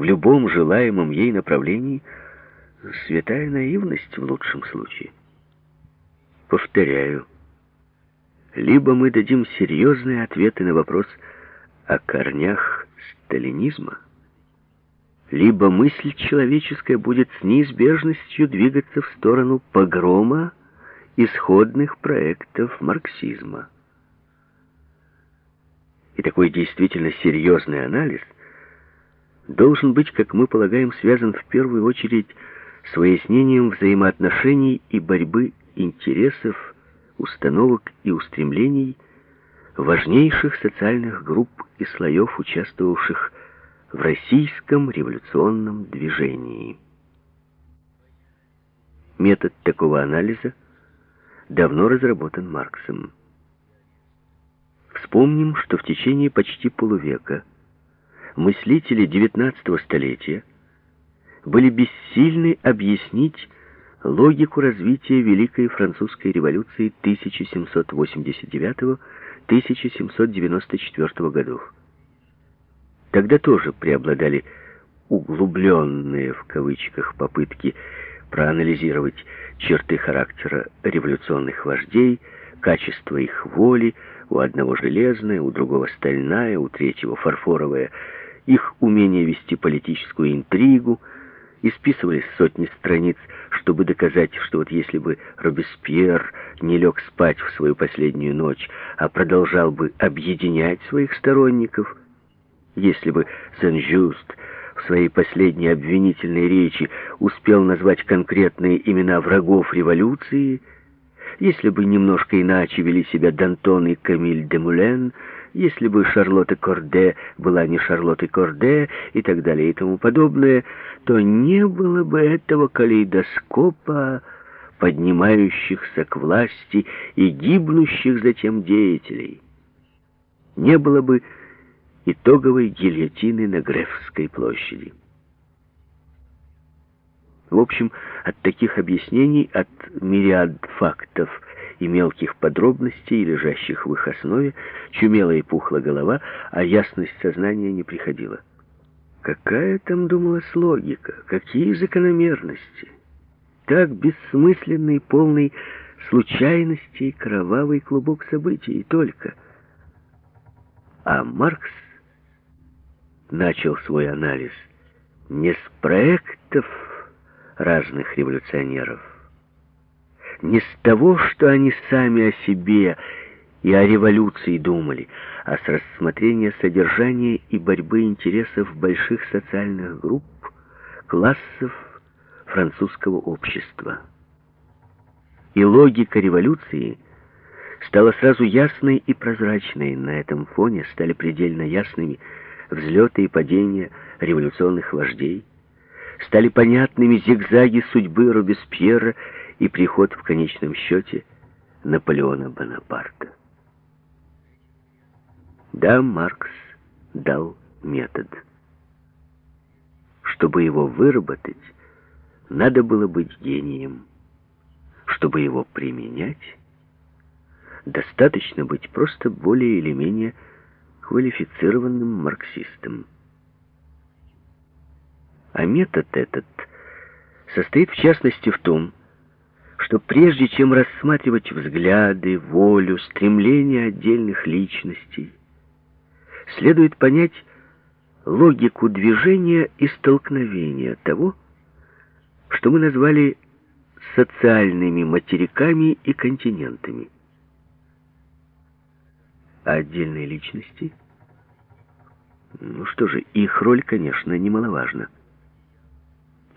в любом желаемом ей направлении святая наивность в лучшем случае. Повторяю, либо мы дадим серьезные ответы на вопрос о корнях сталинизма, либо мысль человеческая будет с неизбежностью двигаться в сторону погрома исходных проектов марксизма. И такой действительно серьезный анализ должен быть, как мы полагаем, связан в первую очередь с выяснением взаимоотношений и борьбы интересов, установок и устремлений важнейших социальных групп и слоев, участвовавших в российском революционном движении. Метод такого анализа давно разработан Марксом. Вспомним, что в течение почти полувека мыслители XIX столетия были бессильны объяснить логику развития Великой Французской революции 1789-1794 годов. Тогда тоже преобладали «углубленные» в кавычках попытки проанализировать черты характера революционных вождей, качество их воли, у одного железная, у другого стальная, у третьего фарфоровая, их умение вести политическую интригу, исписывались сотни страниц, чтобы доказать, что вот если бы Робеспьер не лег спать в свою последнюю ночь, а продолжал бы объединять своих сторонников, если бы Сен-Жюст в своей последней обвинительной речи успел назвать конкретные имена врагов революции, если бы немножко иначе вели себя Д'Антон и Камиль де Мулен, если бы Шарлотта Корде была не Шарлоттой Корде и так далее и тому подобное, то не было бы этого калейдоскопа, поднимающихся к власти и гибнущих затем деятелей. Не было бы итоговой гильотины на Грефской площади. В общем, от таких объяснений, от мириад фактов и мелких подробностей, лежащих в их основе, чумела и пухла голова, а ясность сознания не приходила. Какая там думалась логика? Какие закономерности? Так бессмысленный, полный случайностей кровавый клубок событий и только. А Маркс начал свой анализ не с проектов разных революционеров, не с того, что они сами о себе и о революции думали, а с рассмотрения содержания и борьбы интересов больших социальных групп, классов французского общества. И логика революции стала сразу ясной и прозрачной. На этом фоне стали предельно ясными взлеты и падения революционных вождей, стали понятными зигзаги судьбы Робеспьера и приход в конечном счете Наполеона Бонапарта. Да, Маркс дал метод. Чтобы его выработать, надо было быть гением. Чтобы его применять, достаточно быть просто более или менее квалифицированным марксистом. А метод этот состоит в частности в том, что прежде чем рассматривать взгляды, волю, стремления отдельных личностей, следует понять логику движения и столкновения того, что мы назвали социальными материками и континентами. А отдельные личности? Ну что же, их роль, конечно, немаловажна.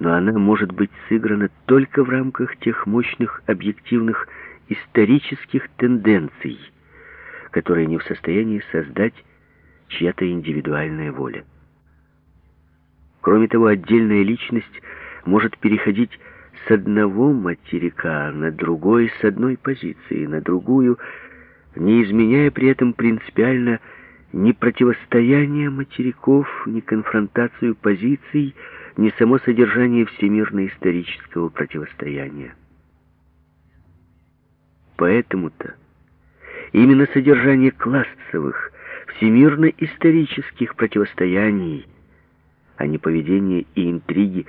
Но она может быть сыграна только в рамках тех мощных объективных исторических тенденций, которые не в состоянии создать чья-то индивидуальная воля. Кроме того, отдельная личность может переходить с одного материка на другой, с одной позиции на другую, не изменяя при этом принципиально ни противостояние материков, ни конфронтацию позиций, ни само содержание всемирно-исторического противостояния. Поэтому-то именно содержание классовых, всемирно-исторических противостояний а не поведение и интриги